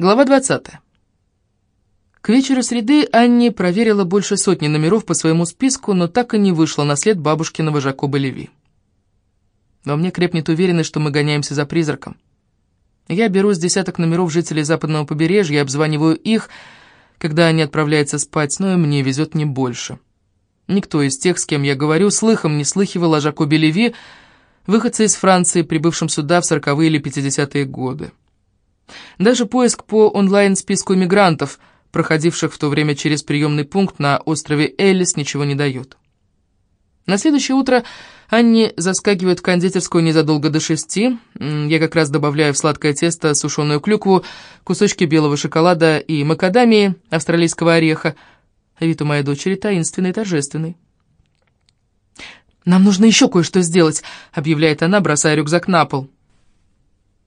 Глава 20. К вечеру среды Анни проверила больше сотни номеров по своему списку, но так и не вышла на след бабушкиного Жакоба Леви. Во мне крепнет уверенность, что мы гоняемся за призраком. Я беру с десяток номеров жителей западного побережья, обзваниваю их, когда они отправляются спать, но и мне везет не больше. Никто из тех, с кем я говорю, слыхом не слыхивал о Жакобе Леви, выходце из Франции, прибывшем сюда в сороковые или пятидесятые годы. Даже поиск по онлайн-списку иммигрантов, проходивших в то время через приемный пункт на острове Эллис, ничего не дает. На следующее утро Анни заскакивает в кондитерскую незадолго до шести. Я как раз добавляю в сладкое тесто сушеную клюкву, кусочки белого шоколада и макадамии, австралийского ореха. Вид у моей дочери таинственный и торжественный. «Нам нужно еще кое-что сделать», — объявляет она, бросая рюкзак на пол.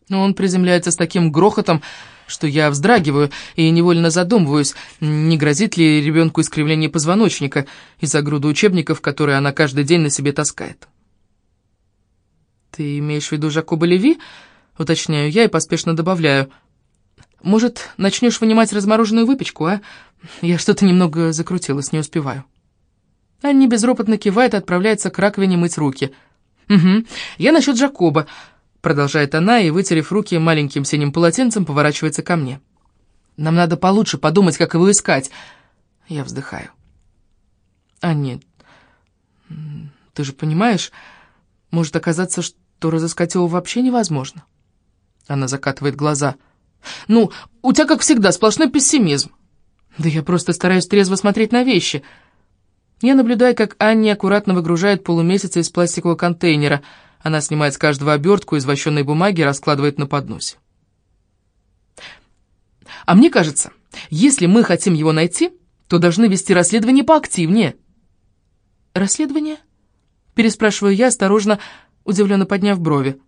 Но он приземляется с таким грохотом, что я вздрагиваю и невольно задумываюсь, не грозит ли ребенку искривление позвоночника из-за груды учебников, которые она каждый день на себе таскает. «Ты имеешь в виду Жакоба Леви?» — уточняю я и поспешно добавляю. «Может, начнешь вынимать размороженную выпечку, а? Я что-то немного закрутилась, не успеваю». Анни безропотно кивает и отправляется к раковине мыть руки. «Угу, я насчет Жакоба», Продолжает она и, вытерев руки маленьким синим полотенцем, поворачивается ко мне. «Нам надо получше подумать, как его искать». Я вздыхаю. «А нет, ты же понимаешь, может оказаться, что разыскать его вообще невозможно». Она закатывает глаза. «Ну, у тебя, как всегда, сплошной пессимизм». «Да я просто стараюсь трезво смотреть на вещи». Я наблюдаю, как Анни аккуратно выгружает полумесяца из пластикового контейнера – она снимает с каждого обертку из вощенной бумаги и раскладывает на подносе. А мне кажется, если мы хотим его найти, то должны вести расследование поактивнее. Расследование? Переспрашиваю я, осторожно, удивленно подняв брови.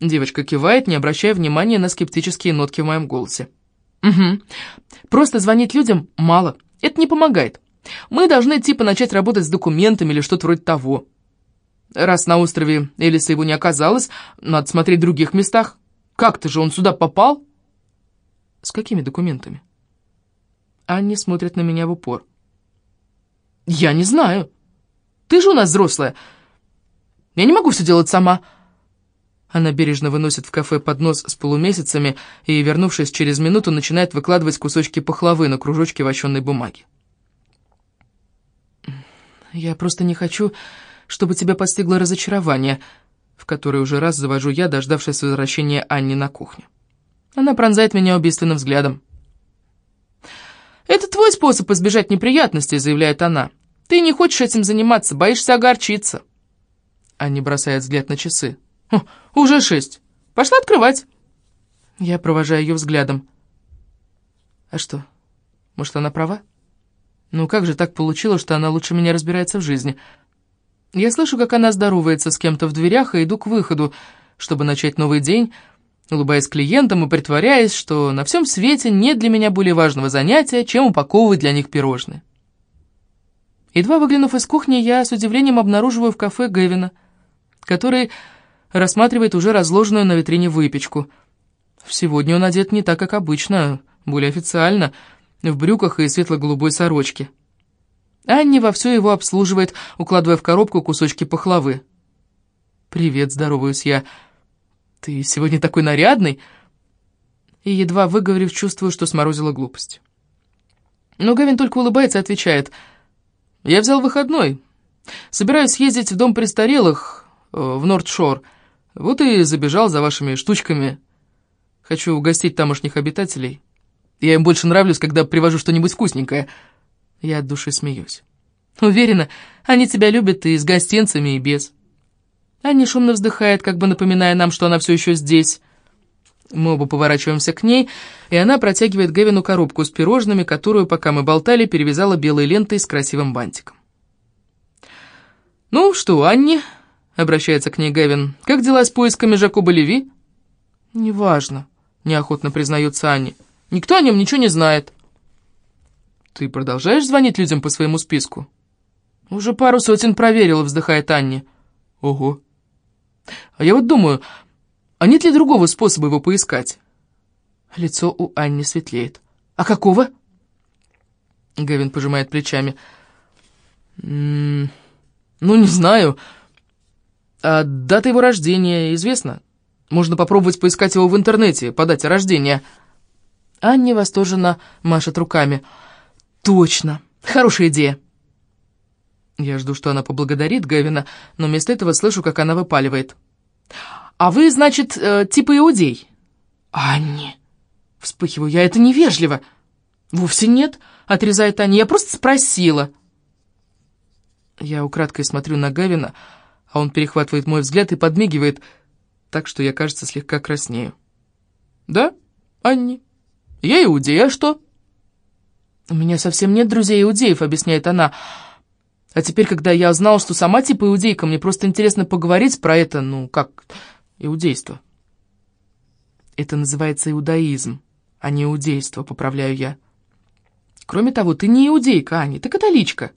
Девочка кивает, не обращая внимания на скептические нотки в моем голосе. «Угу. Просто звонить людям мало. Это не помогает. Мы должны типа начать работать с документами или что-то вроде того. Раз на острове Элиса его не оказалось, надо смотреть в других местах. Как-то же он сюда попал? С какими документами? Анни смотрит на меня в упор. Я не знаю. Ты же у нас взрослая. Я не могу все делать сама. Она бережно выносит в кафе поднос с полумесяцами и, вернувшись через минуту, начинает выкладывать кусочки пахлавы на кружочки вощенной бумаги. Я просто не хочу чтобы тебя постигло разочарование, в которое уже раз завожу я, дождавшись возвращения Анни на кухню. Она пронзает меня убийственным взглядом. «Это твой способ избежать неприятностей», — заявляет она. «Ты не хочешь этим заниматься, боишься огорчиться». Анни бросает взгляд на часы. «Уже шесть. Пошла открывать». Я провожаю ее взглядом. «А что, может, она права? Ну как же так получилось, что она лучше меня разбирается в жизни?» Я слышу, как она здоровается с кем-то в дверях и иду к выходу, чтобы начать новый день, улыбаясь клиентам и притворяясь, что на всем свете нет для меня более важного занятия, чем упаковывать для них пирожные. Едва выглянув из кухни, я с удивлением обнаруживаю в кафе Гэвина, который рассматривает уже разложенную на витрине выпечку. Сегодня он одет не так, как обычно, более официально, в брюках и светло-голубой сорочке. Анни вовсю его обслуживает, укладывая в коробку кусочки пахлавы. «Привет, здороваюсь я. Ты сегодня такой нарядный?» И, едва выговорив, чувствую, что сморозила глупость. Но Гавин только улыбается и отвечает. «Я взял выходной. Собираюсь съездить в дом престарелых э, в Нордшор. Вот и забежал за вашими штучками. Хочу угостить тамошних обитателей. Я им больше нравлюсь, когда привожу что-нибудь вкусненькое». Я от души смеюсь. Уверена, они тебя любят и с гостинцами, и без. Аня шумно вздыхает, как бы напоминая нам, что она все еще здесь. Мы оба поворачиваемся к ней, и она протягивает Гевину коробку с пирожными, которую, пока мы болтали, перевязала белой лентой с красивым бантиком. «Ну что, Анни?» — обращается к ней Гевин. «Как дела с поисками Жакоба Леви?» «Неважно», — неохотно признается Анни. «Никто о нем ничего не знает». «Ты продолжаешь звонить людям по своему списку?» «Уже пару сотен проверила», — вздыхает Анни. «Ого. А я вот думаю, а нет ли другого способа его поискать?» Лицо у Анни светлеет. «А какого?» Гевин пожимает плечами. «М -м, «Ну, не знаю. А дата его рождения известна. Можно попробовать поискать его в интернете по дате рождения». Анни восторженно машет руками. «Точно! Хорошая идея!» Я жду, что она поблагодарит Гевина, но вместо этого слышу, как она выпаливает. «А вы, значит, э, типа иудей?» «Анни!» Вспыхиваю я, это невежливо. «Вовсе нет», — отрезает Аня, — «я просто спросила». Я украдкой смотрю на Гавина, а он перехватывает мой взгляд и подмигивает, так что я, кажется, слегка краснею. «Да, Анни, я иудей, а что?» «У меня совсем нет друзей-иудеев», — объясняет она. «А теперь, когда я узнал, что сама типа иудейка, мне просто интересно поговорить про это, ну, как иудейство». Это называется иудаизм а не иудейство, поправляю я. Кроме того, ты не иудейка, Аня, ты католичка.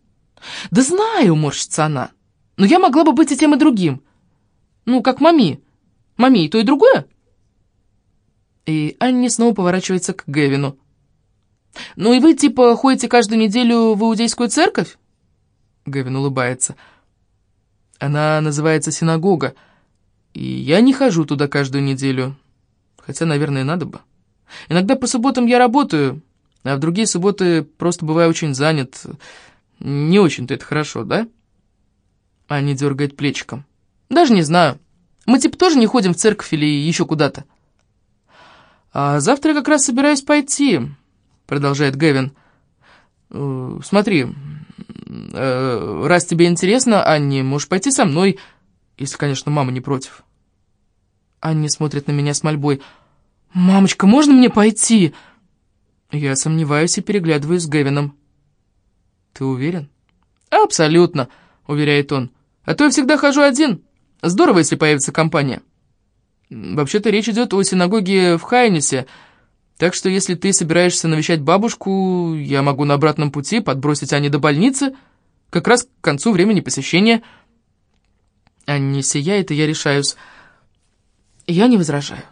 Да знаю, морщится она, но я могла бы быть и тем, и другим. Ну, как мами. Мами и то, и другое. И Анни снова поворачивается к Гевину. «Ну и вы, типа, ходите каждую неделю в иудейскую церковь?» Гевин улыбается. «Она называется синагога, и я не хожу туда каждую неделю, хотя, наверное, надо бы». Иногда по субботам я работаю, а в другие субботы просто бываю очень занят. Не очень-то это хорошо, да?» Аня дергает плечиком. «Даже не знаю. Мы типа тоже не ходим в церковь или еще куда-то». «А завтра я как раз собираюсь пойти», — продолжает Гэвин. «Э, «Смотри, э, раз тебе интересно, Анни, можешь пойти со мной, если, конечно, мама не против». Анни смотрит на меня с мольбой — «Мамочка, можно мне пойти?» Я сомневаюсь и переглядываюсь с Гевином. «Ты уверен?» «Абсолютно», — уверяет он. «А то я всегда хожу один. Здорово, если появится компания». «Вообще-то речь идет о синагоге в Хайнесе, так что если ты собираешься навещать бабушку, я могу на обратном пути подбросить Ане до больницы, как раз к концу времени посещения». Анне сияет, и я решаюсь. Я не возражаю.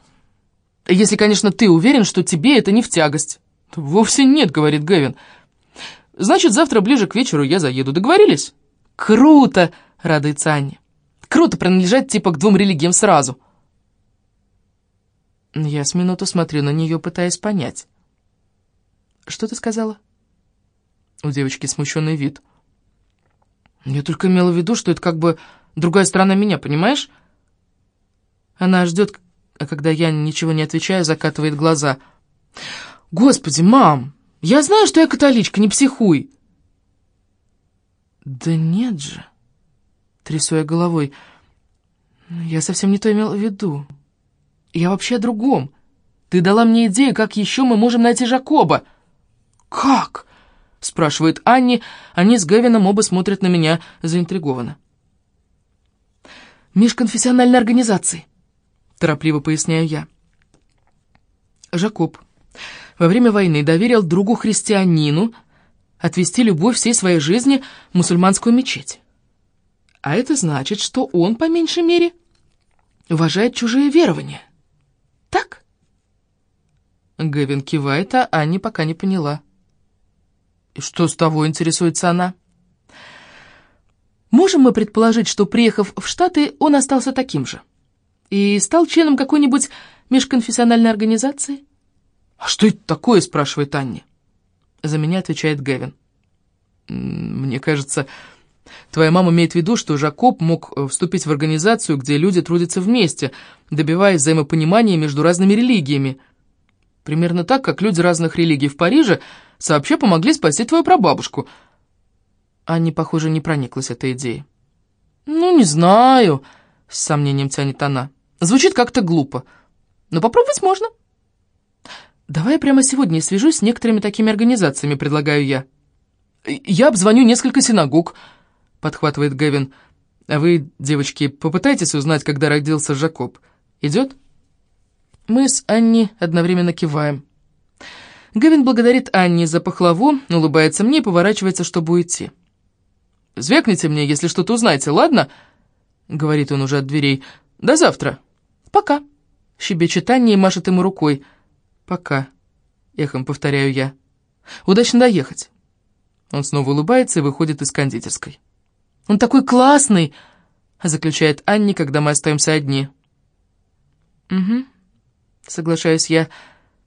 Если, конечно, ты уверен, что тебе это не в тягость». «Вовсе нет», — говорит Гэвин. «Значит, завтра ближе к вечеру я заеду. Договорились?» «Круто!» — радуется Аня. «Круто принадлежать типа к двум религиям сразу». Я с минуту смотрю на нее, пытаясь понять. «Что ты сказала?» У девочки смущенный вид. «Я только имела в виду, что это как бы другая сторона меня, понимаешь?» Она ждет, а когда я ничего не отвечаю, закатывает глаза. «Господи, мам, я знаю, что я католичка, не психуй!» «Да нет же!» — трясу я головой. «Я совсем не то имел в виду. Я вообще о другом. Ты дала мне идею, как еще мы можем найти Жакоба». «Как?» — спрашивает Анни. Они с Гевином оба смотрят на меня заинтригованно. «Межконфессиональной организации торопливо поясняю я. Жакоб во время войны доверил другу христианину отвести любовь всей своей жизни в мусульманскую мечеть. А это значит, что он, по меньшей мере, уважает чужие верования. Гэвин кивает, а Анни пока не поняла. Что с того, интересуется она? Можем мы предположить, что, приехав в Штаты, он остался таким же? и стал членом какой-нибудь межконфессиональной организации? «А что это такое?» — спрашивает Анни. За меня отвечает Гэвин. «Мне кажется, твоя мама имеет в виду, что Жакоб мог э, вступить в организацию, где люди трудятся вместе, добиваясь взаимопонимания между разными религиями. Примерно так, как люди разных религий в Париже сообща помогли спасти твою прабабушку». Анни, похоже, не прониклась этой идеей. «Ну, не знаю», — с сомнением тянет она. Звучит как-то глупо, но попробовать можно. Давай прямо сегодня свяжусь с некоторыми такими организациями, предлагаю я. Я обзвоню несколько синагог, подхватывает Гэвин. А вы, девочки, попытайтесь узнать, когда родился Жакоб. Идет? Мы с Анни одновременно киваем. Гэвин благодарит Анни за пахлаву, улыбается мне и поворачивается, чтобы уйти. «Звякните мне, если что-то узнаете, ладно?» — говорит он уже от дверей. «До завтра». «Пока», — щебечет Анни и машет ему рукой. «Пока», — эхом повторяю я. «Удачно доехать». Он снова улыбается и выходит из кондитерской. «Он такой классный!» — заключает Анни, когда мы остаемся одни. «Угу», — соглашаюсь я,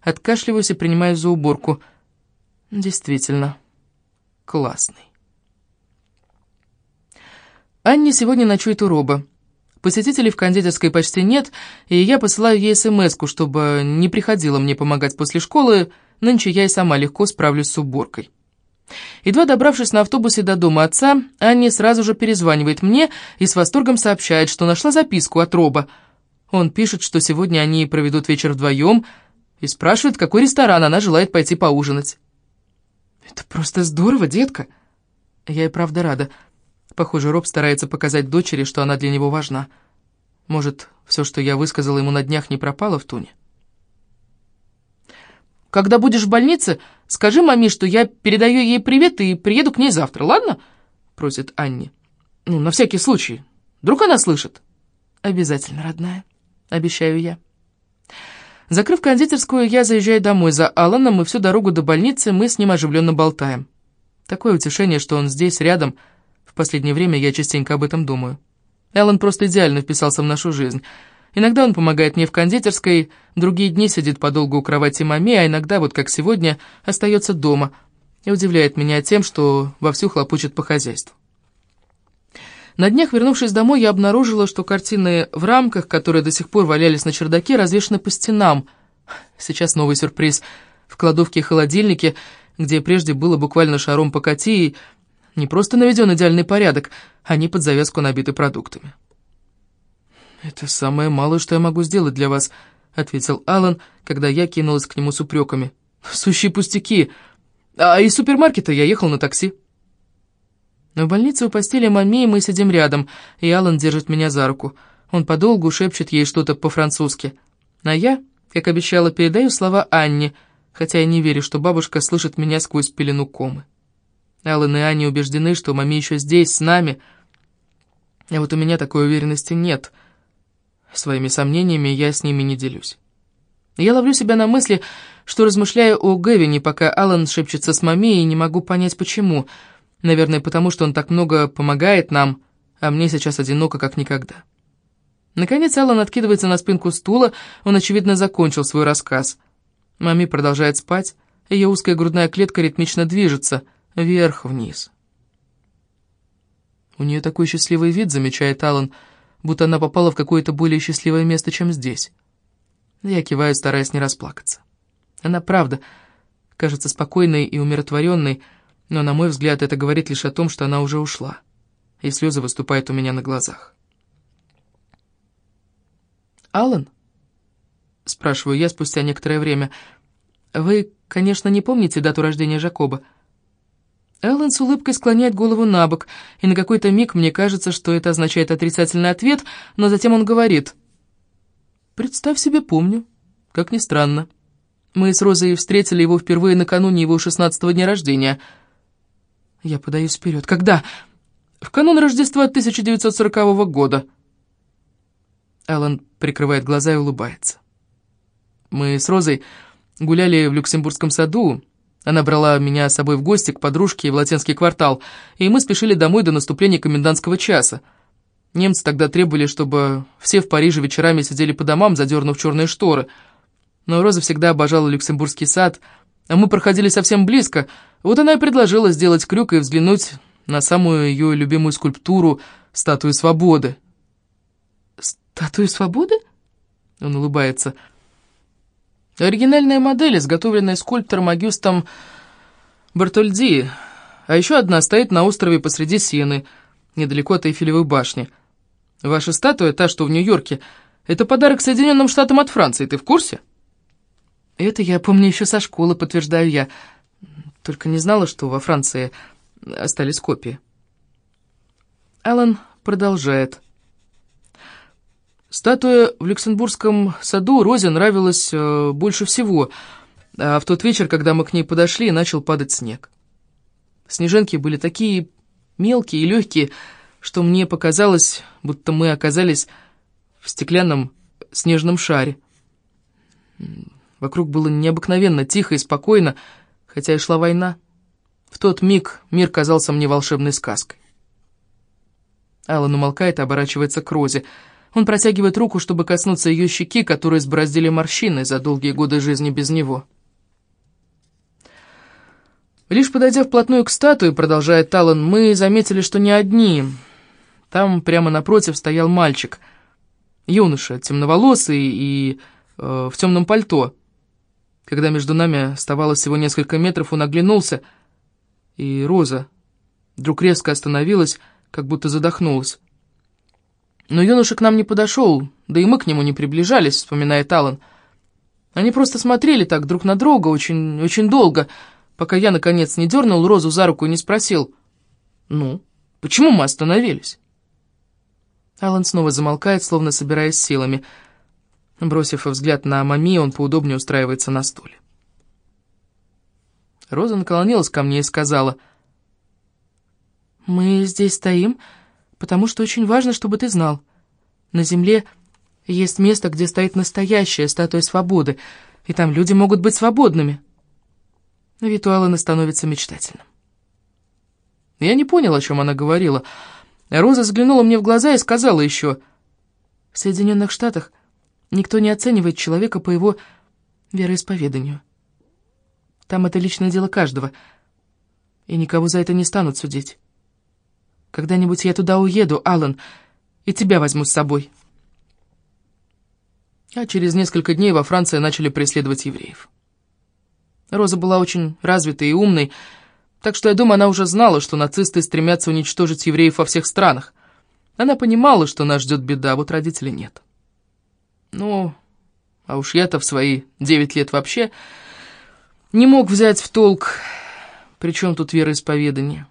откашливаюсь и принимаю за уборку. «Действительно, классный». Анни сегодня ночует у Роба. Посетителей в кондитерской почти нет, и я посылаю ей смс чтобы не приходила мне помогать после школы, нынче я и сама легко справлюсь с уборкой. Едва добравшись на автобусе до дома отца, Анни сразу же перезванивает мне и с восторгом сообщает, что нашла записку от Роба. Он пишет, что сегодня они проведут вечер вдвоем, и спрашивает, какой ресторан она желает пойти поужинать. «Это просто здорово, детка!» Я и правда рада. Похоже, Роб старается показать дочери, что она для него важна. Может, все, что я высказала ему на днях, не пропало в туне? «Когда будешь в больнице, скажи маме, что я передаю ей привет и приеду к ней завтра, ладно?» — просит Анни. «Ну, на всякий случай. Вдруг она слышит?» «Обязательно, родная», — обещаю я. Закрыв кондитерскую, я заезжаю домой за Алланом, и всю дорогу до больницы мы с ним оживленно болтаем. Такое утешение, что он здесь, рядом — в последнее время я частенько об этом думаю. Эллен просто идеально вписался в нашу жизнь. Иногда он помогает мне в кондитерской, другие дни сидит подолгу у кровати маме, а иногда, вот как сегодня, остается дома и удивляет меня тем, что вовсю хлопочет по хозяйству. На днях, вернувшись домой, я обнаружила, что картины в рамках, которые до сих пор валялись на чердаке, развешаны по стенам. Сейчас новый сюрприз. В кладовке и холодильнике, где прежде было буквально шаром покати, не просто наведен идеальный порядок, они под завязку набиты продуктами. «Это самое малое, что я могу сделать для вас», — ответил Алан, когда я кинулась к нему с упреками. «Сущие пустяки! А из супермаркета я ехал на такси». Но в больнице у постели маме мы сидим рядом, и Алан держит меня за руку. Он подолгу шепчет ей что-то по-французски. А я, как обещала, передаю слова Анне, хотя я не верю, что бабушка слышит меня сквозь пелену комы. Аллен и Аня убеждены, что маме еще здесь, с нами. А вот у меня такой уверенности нет. Своими сомнениями я с ними не делюсь. Я ловлю себя на мысли, что размышляю о Гэвине, пока Аллен шепчется с маме, и не могу понять, почему. Наверное, потому что он так много помогает нам, а мне сейчас одиноко, как никогда. Наконец Аллен откидывается на спинку стула, он, очевидно, закончил свой рассказ. Мами продолжает спать, ее узкая грудная клетка ритмично движется — вверх-вниз. У нее такой счастливый вид, замечает Алан, будто она попала в какое-то более счастливое место, чем здесь. Я киваю, стараясь не расплакаться. Она правда кажется спокойной и умиротворенной, но, на мой взгляд, это говорит лишь о том, что она уже ушла, и слезы выступают у меня на глазах. «Алан?» — спрашиваю я спустя некоторое время. «Вы, конечно, не помните дату рождения Жакоба?» Эллен с улыбкой склоняет голову на бок, и на какой-то миг мне кажется, что это означает отрицательный ответ, но затем он говорит. «Представь себе, помню. Как ни странно. Мы с Розой встретили его впервые накануне его шестнадцатого дня рождения». Я подаюсь вперед. «Когда?» «В канун Рождества 1940 года». Эллен прикрывает глаза и улыбается. Мы с Розой гуляли в Люксембургском саду, она брала меня с собой в гости к подружке в латинский квартал, и мы спешили домой до наступления комендантского часа. Немцы тогда требовали, чтобы все в Париже вечерами сидели по домам, задернув черные шторы. Но Роза всегда обожала Люксембургский сад, а мы проходили совсем близко. Вот она и предложила сделать крюк и взглянуть на самую ее любимую скульптуру — статую свободы. «Статую свободы?» Он улыбается. Оригинальная модель, изготовленная скульптором Агюстом Бартольди, а еще одна стоит на острове посреди Сены, недалеко от Эйфелевой башни. Ваша статуя, та, что в Нью-Йорке, это подарок Соединенным Штатам от Франции, ты в курсе? Это я помню еще со школы, подтверждаю я. Только не знала, что во Франции остались копии. Алан продолжает. Статуя в Люксембургском саду Розе нравилась э, больше всего, а в тот вечер, когда мы к ней подошли, начал падать снег. Снежинки были такие мелкие и легкие, что мне показалось, будто мы оказались в стеклянном снежном шаре. Вокруг было необыкновенно тихо и спокойно, хотя и шла война. В тот миг мир казался мне волшебной сказкой. Аллан умолкает и оборачивается к Розе. Он протягивает руку, чтобы коснуться ее щеки, которые сбороздили морщины за долгие годы жизни без него. Лишь подойдя вплотную к статуе, продолжает Талан, мы заметили, что не одни. Там прямо напротив стоял мальчик. Юноша, темноволосый и э, в темном пальто. Когда между нами оставалось всего несколько метров, он оглянулся, и Роза вдруг резко остановилась, как будто задохнулась. Но юноша к нам не подошел, да и мы к нему не приближались, вспоминает Аллан. Они просто смотрели так друг на друга очень, очень долго, пока я, наконец, не дернул Розу за руку и не спросил, «Ну, почему мы остановились?» Алан снова замолкает, словно собираясь силами. Бросив взгляд на мами, он поудобнее устраивается на стуле. Роза наклонилась ко мне и сказала, «Мы здесь стоим, потому что очень важно, чтобы ты знал. На земле есть место, где стоит настоящая статуя свободы, и там люди могут быть свободными». Вид у Алана становится мечтательным. Я не понял, о чем она говорила, — Роза взглянула мне в глаза и сказала еще, «В Соединенных Штатах никто не оценивает человека по его вероисповеданию. Там это личное дело каждого, и никого за это не станут судить. Когда-нибудь я туда уеду, Алан, и тебя возьму с собой». А через несколько дней во Франции начали преследовать евреев. Роза была очень развитой и умной, так что я думаю, она уже знала, что нацисты стремятся уничтожить евреев во всех странах. Она понимала, что нас ждет беда, а вот родителей нет. Ну, а уж я-то в свои девять лет вообще не мог взять в толк, при чем тут вероисповедание.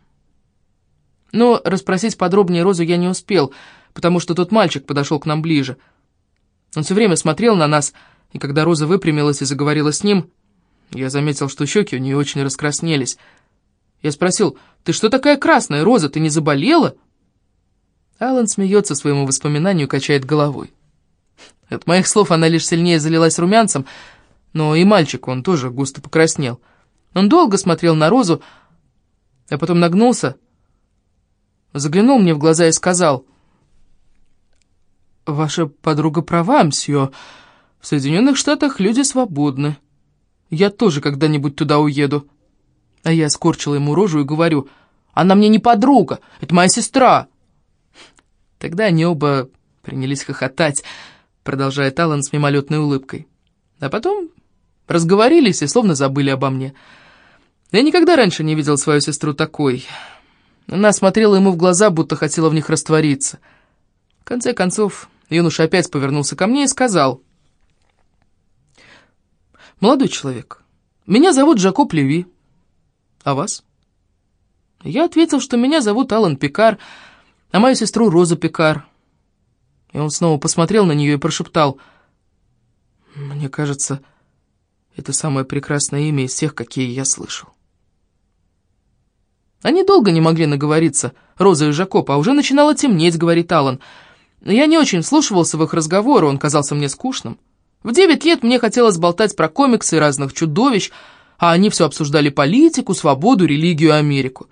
Но расспросить подробнее Розу я не успел, потому что тот мальчик подошел к нам ближе. Он все время смотрел на нас, и когда Роза выпрямилась и заговорила с ним, я заметил, что щеки у нее очень раскраснелись — я спросил, «Ты что такая красная, Роза, ты не заболела?» Алан смеется своему воспоминанию, качает головой. От моих слов она лишь сильнее залилась румянцем, но и мальчик он тоже густо покраснел. Он долго смотрел на Розу, а потом нагнулся, заглянул мне в глаза и сказал, «Ваша подруга права, мсье. В Соединенных Штатах люди свободны. Я тоже когда-нибудь туда уеду». А я скорчила ему рожу и говорю, «Она мне не подруга, это моя сестра!» Тогда они оба принялись хохотать, продолжает Алан с мимолетной улыбкой. А потом разговорились и словно забыли обо мне. Я никогда раньше не видел свою сестру такой. Она смотрела ему в глаза, будто хотела в них раствориться. В конце концов, юноша опять повернулся ко мне и сказал, «Молодой человек, меня зовут Жакоб Леви. А вас? Я ответил, что меня зовут Алан Пикар, а мою сестру Роза Пикар. И он снова посмотрел на нее и прошептал. Мне кажется, это самое прекрасное имя из всех, какие я слышал. Они долго не могли наговориться, Роза и Жакоб, а уже начинало темнеть, говорит Алан. Я не очень вслушивался в их разговоры, он казался мне скучным. В девять лет мне хотелось болтать про комиксы и разных чудовищ, а они все обсуждали политику, свободу, религию, Америку.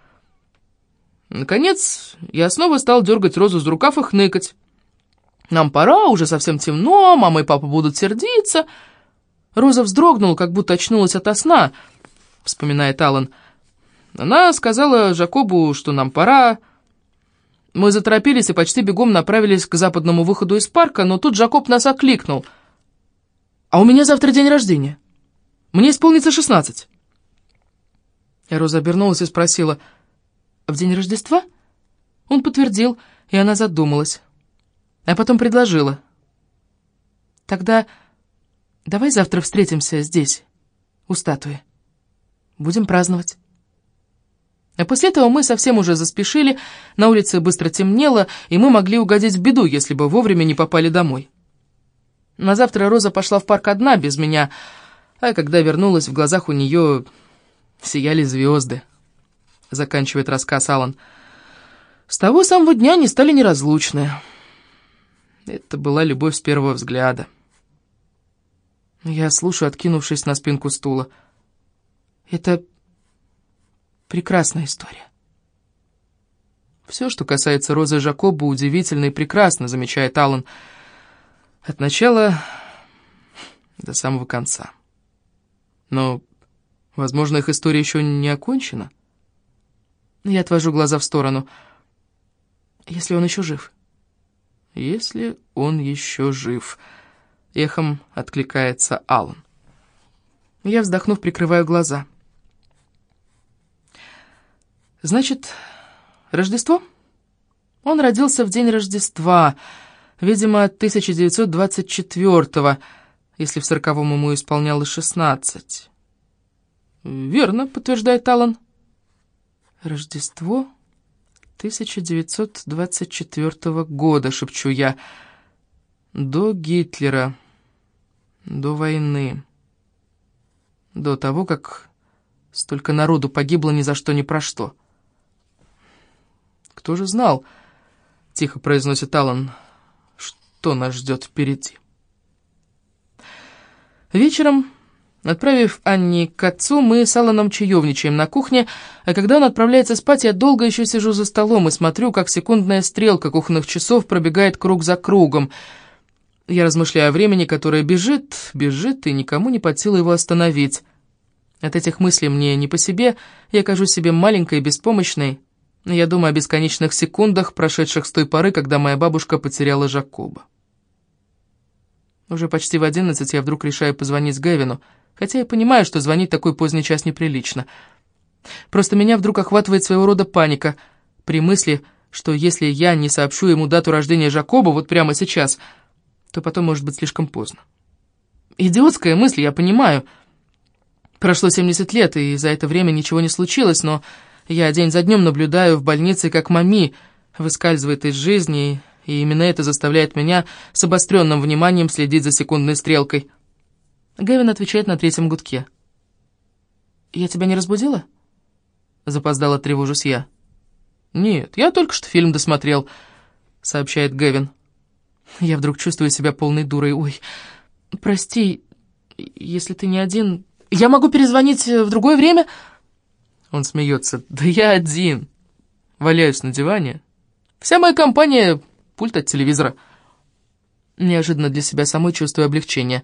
Наконец, я снова стал дергать Розу за рукав и хныкать. «Нам пора, уже совсем темно, мама и папа будут сердиться». Роза вздрогнула, как будто очнулась ото сна, вспоминает Алан. Она сказала Жакобу, что нам пора. Мы заторопились и почти бегом направились к западному выходу из парка, но тут Жакоб нас окликнул. «А у меня завтра день рождения». Мне исполнится шестнадцать». Роза обернулась и спросила, «В день Рождества?» Он подтвердил, и она задумалась. А потом предложила. «Тогда давай завтра встретимся здесь, у статуи. Будем праздновать». А после этого мы совсем уже заспешили, на улице быстро темнело, и мы могли угодить в беду, если бы вовремя не попали домой. На завтра Роза пошла в парк одна, без меня, а когда вернулась, в глазах у нее сияли звезды. Заканчивает рассказ Алан. С того самого дня они стали неразлучны. Это была любовь с первого взгляда. Я слушаю, откинувшись на спинку стула. Это прекрасная история. Все, что касается Розы Жакоба, удивительно и прекрасно, замечает Аллан. От начала до самого конца. Но, возможно, их история еще не окончена. Я отвожу глаза в сторону. Если он еще жив. Если он еще жив. Эхом откликается Аллан. Я, вздохнув, прикрываю глаза. Значит, Рождество? Он родился в день Рождества, видимо, 1924-го, если в сороковом ему исполнялось шестнадцать. «Верно», — подтверждает Аллан. «Рождество 1924 года», — шепчу я. «До Гитлера, до войны, до того, как столько народу погибло ни за что ни про что». «Кто же знал?» — тихо произносит Аллан, — «что нас ждет впереди». Вечером, отправив Анни к отцу, мы с Алланом чаевничаем на кухне, а когда он отправляется спать, я долго еще сижу за столом и смотрю, как секундная стрелка кухонных часов пробегает круг за кругом. Я размышляю о времени, которое бежит, бежит, и никому не под силу его остановить. От этих мыслей мне не по себе, я кажусь себе маленькой и беспомощной. Я думаю о бесконечных секундах, прошедших с той поры, когда моя бабушка потеряла Жакоба. Уже почти в одиннадцать я вдруг решаю позвонить Гэвину, хотя я понимаю, что звонить такой поздний час неприлично. Просто меня вдруг охватывает своего рода паника при мысли, что если я не сообщу ему дату рождения Жакоба вот прямо сейчас, то потом может быть слишком поздно. Идиотская мысль, я понимаю. Прошло 70 лет, и за это время ничего не случилось, но я день за днем наблюдаю в больнице, как мами выскальзывает из жизни, и именно это заставляет меня с обостренным вниманием следить за секундной стрелкой. Гэвин отвечает на третьем гудке. «Я тебя не разбудила?» Запоздала тревожусь я. «Нет, я только что фильм досмотрел», — сообщает Гэвин. Я вдруг чувствую себя полной дурой. «Ой, прости, если ты не один, я могу перезвонить в другое время?» Он смеется. «Да я один. Валяюсь на диване. Вся моя компания пульт от телевизора. Неожиданно для себя самой чувствую облегчение.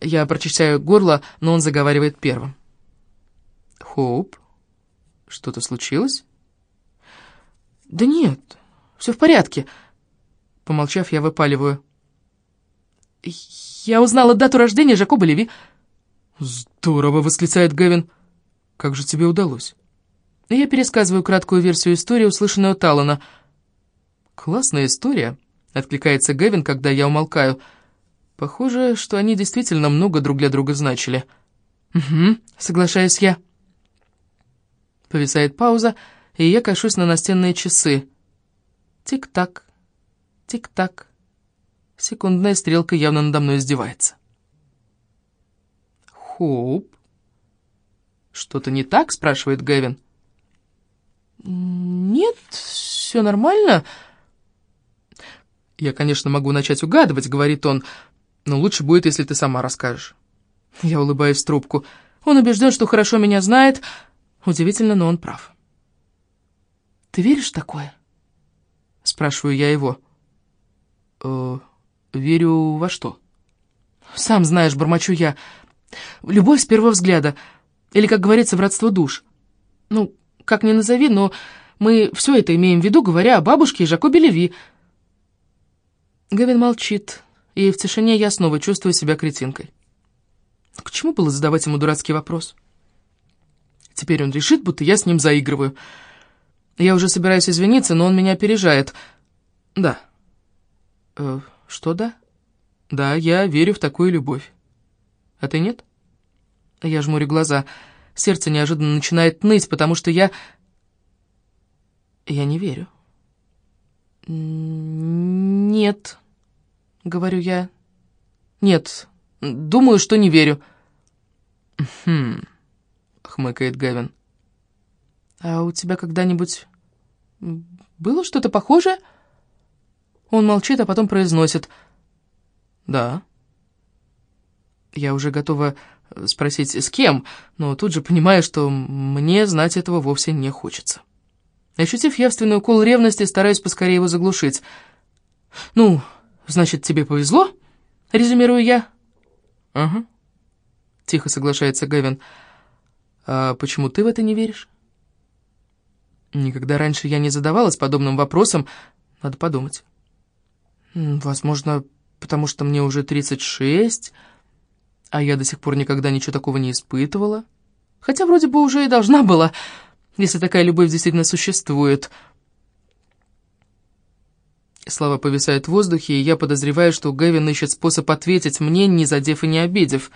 Я прочищаю горло, но он заговаривает первым. «Хоуп, что-то случилось?» «Да нет, все в порядке». Помолчав, я выпаливаю. «Я узнала дату рождения Жакоба Леви». «Здорово!» — восклицает Гэвин. «Как же тебе удалось?» Я пересказываю краткую версию истории, услышанную от Аллана — «Классная история», — откликается Гэвин, когда я умолкаю. «Похоже, что они действительно много друг для друга значили». «Угу», — соглашаюсь я. Повисает пауза, и я кашусь на настенные часы. Тик-так, тик-так. Секундная стрелка явно надо мной издевается. «Хоуп?» «Что-то не так?» — спрашивает Гэвин. «Нет, все нормально», «Я, конечно, могу начать угадывать», — говорит он, «но лучше будет, если ты сама расскажешь». Я улыбаюсь в трубку. Он убежден, что хорошо меня знает. Удивительно, но он прав. «Ты веришь в такое?» — спрашиваю я его. «Э, «Верю во что?» «Сам знаешь, бормочу я. Любовь с первого взгляда. Или, как говорится, в родство душ. Ну, как ни назови, но мы все это имеем в виду, говоря о бабушке и Жакобе Леви». Гавин молчит, и в тишине я снова чувствую себя кретинкой. К чему было задавать ему дурацкий вопрос? Теперь он решит, будто я с ним заигрываю. Я уже собираюсь извиниться, но он меня опережает. Да. Э, что да? Да, я верю в такую любовь. А ты нет? Я жмурю глаза. Сердце неожиданно начинает ныть, потому что я... Я не верю. «Нет», — говорю я. «Нет, думаю, что не верю». «Хм», — хмыкает Гавин. «А у тебя когда-нибудь было что-то похожее?» Он молчит, а потом произносит. «Да». Я уже готова спросить, с кем, но тут же понимаю, что мне знать этого вовсе не хочется. Ощутив явственный укол ревности, стараюсь поскорее его заглушить. «Ну, значит, тебе повезло?» — резюмирую я. «Ага», — тихо соглашается Гэвин. «А почему ты в это не веришь?» Никогда раньше я не задавалась подобным вопросом. Надо подумать. Возможно, потому что мне уже 36, а я до сих пор никогда ничего такого не испытывала. Хотя вроде бы уже и должна была, если такая любовь действительно существует. Слова повисают в воздухе, и я подозреваю, что Гэвин ищет способ ответить мне, не задев и не обидев.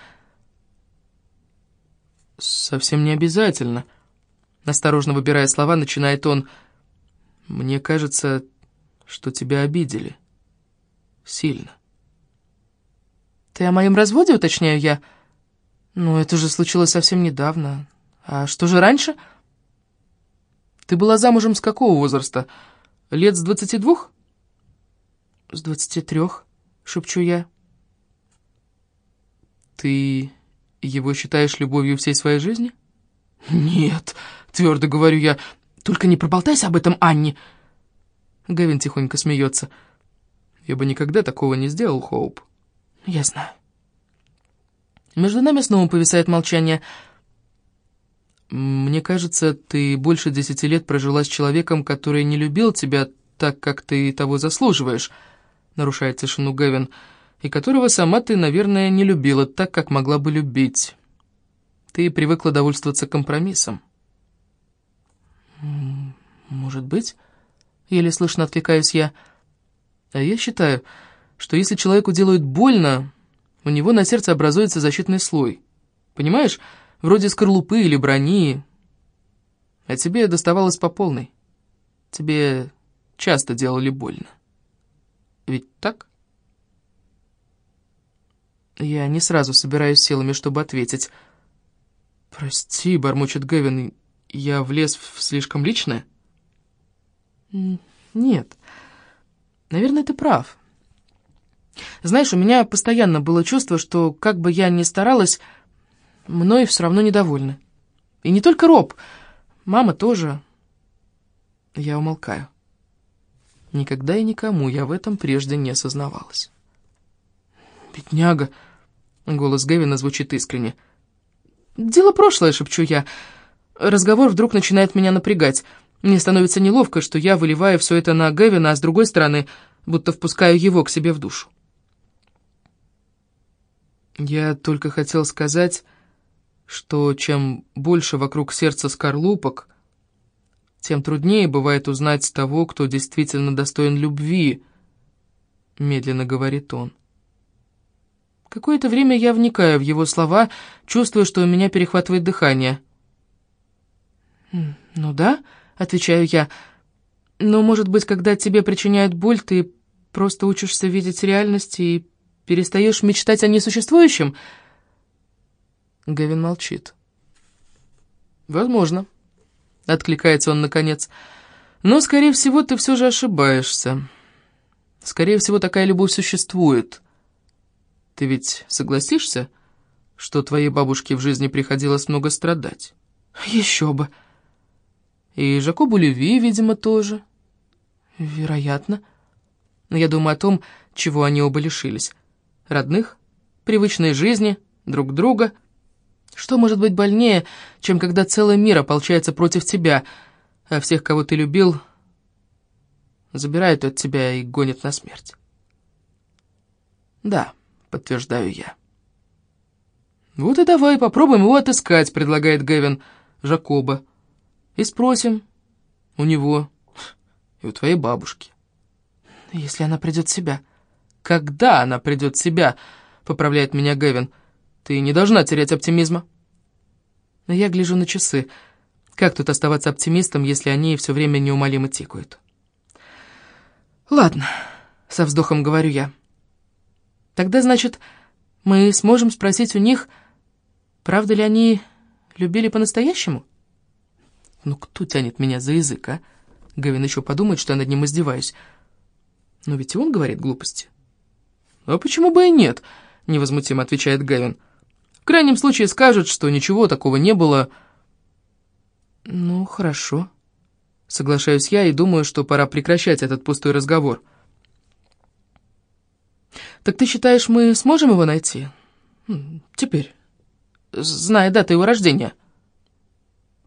«Совсем не обязательно», — осторожно выбирая слова, начинает он. «Мне кажется, что тебя обидели. Сильно». «Ты о моем разводе, уточняю я?» «Ну, это же случилось совсем недавно. А что же раньше?» «Ты была замужем с какого возраста? Лет с двадцати двух?» «С двадцати трех», — шепчу я. «Ты его считаешь любовью всей своей жизни?» «Нет», — твердо говорю я, — «только не проболтайся об этом Анне». Гавин тихонько смеется. «Я бы никогда такого не сделал, Хоуп». «Я знаю». Между нами снова повисает молчание. «Мне кажется, ты больше десяти лет прожила с человеком, который не любил тебя так, как ты того заслуживаешь», — нарушает тишину Гэвин, «и которого сама ты, наверное, не любила так, как могла бы любить. Ты привыкла довольствоваться компромиссом». «Может быть?» — еле слышно откликаюсь я. «А я считаю, что если человеку делают больно, у него на сердце образуется защитный слой. Понимаешь, вроде скорлупы или брони. А тебе доставалось по полной. Тебе часто делали больно. Ведь так?» Я не сразу собираюсь силами, чтобы ответить. «Прости», — бормочет Гэвин, — «я влез в слишком личное?» «Нет, наверное, ты прав. Знаешь, у меня постоянно было чувство, что, как бы я ни старалась, мной все равно недовольны. И не только Роб, мама тоже». Я умолкаю. Никогда и никому я в этом прежде не осознавалась. «Бедняга!» — голос Гэвина звучит искренне. «Дело прошлое», — шепчу я. Разговор вдруг начинает меня напрягать. Мне становится неловко, что я выливаю все это на Гэвина, а с другой стороны, будто впускаю его к себе в душу. Я только хотел сказать, что чем больше вокруг сердца скорлупок, тем труднее бывает узнать того, кто действительно достоин любви, медленно говорит он. Какое-то время я вникаю в его слова, чувствую, что у меня перехватывает дыхание. «Ну да», отвечаю я. Но, может быть, когда тебе причиняют боль, ты просто учишься видеть реальность и перестаешь мечтать о несуществующем? Гавин молчит. «Возможно», — откликается он наконец. «Но, скорее всего, ты все же ошибаешься. Скорее всего, такая любовь существует. Ты ведь согласишься, что твоей бабушке в жизни приходилось много страдать?» «Еще бы», и Жакобу Люви, видимо, тоже. Вероятно. Но я думаю о том, чего они оба лишились. Родных, привычной жизни, друг друга. Что может быть больнее, чем когда целый мир ополчается против тебя, а всех, кого ты любил, забирают от тебя и гонят на смерть? Да, подтверждаю я. «Вот и давай попробуем его отыскать», — предлагает Гэвин Жакоба и спросим у него и у твоей бабушки. Если она придет в себя. Когда она придет в себя, поправляет меня Гэвин. Ты не должна терять оптимизма. Но я гляжу на часы. Как тут оставаться оптимистом, если они все время неумолимо тикают? Ладно, со вздохом говорю я. Тогда, значит, мы сможем спросить у них, правда ли они любили по-настоящему? Ну кто тянет меня за язык, а? Гавин еще подумает, что я над ним издеваюсь. Но ведь и он говорит глупости. «А почему бы и нет?» — невозмутимо отвечает Гавин. Крайнем случае скажет, что ничего такого не было. Ну, хорошо. Соглашаюсь я и думаю, что пора прекращать этот пустой разговор. Так ты считаешь, мы сможем его найти? Теперь, зная дату его рождения.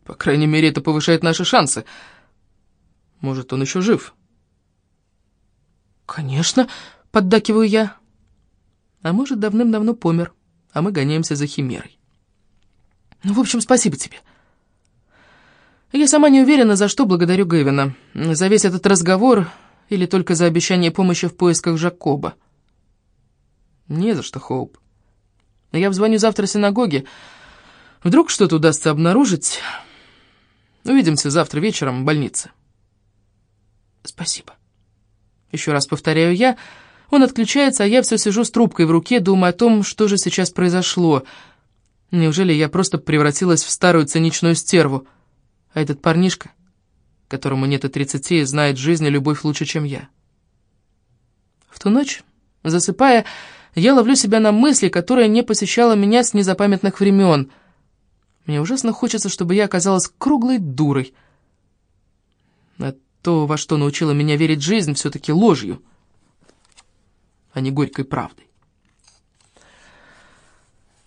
По крайней мере, это повышает наши шансы. Может, он еще жив? Конечно, поддакиваю я. А может, давным-давно помер, а мы гоняемся за химерой. Ну, в общем, спасибо тебе. Я сама не уверена, за что благодарю Гэвина. За весь этот разговор или только за обещание помощи в поисках Жакоба. Не за что, Хоуп. Я взвоню завтра синагоге. Вдруг что-то удастся обнаружить. Увидимся завтра вечером в больнице. Спасибо. Еще раз повторяю я. Он отключается, а я все сижу с трубкой в руке, думая о том, что же сейчас произошло. Неужели я просто превратилась в старую циничную стерву? А этот парнишка, которому нет и тридцати, знает жизнь и любовь лучше, чем я. В ту ночь, засыпая, я ловлю себя на мысли, которая не посещала меня с незапамятных времен. Мне ужасно хочется, чтобы я оказалась круглой дурой. А то, во что научила меня верить жизнь, все-таки ложью, а не горькой правдой.